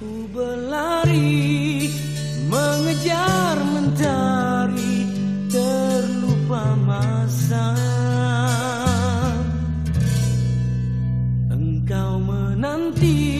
Ku berlari mengejar mentari terlupa masa. Engkau menanti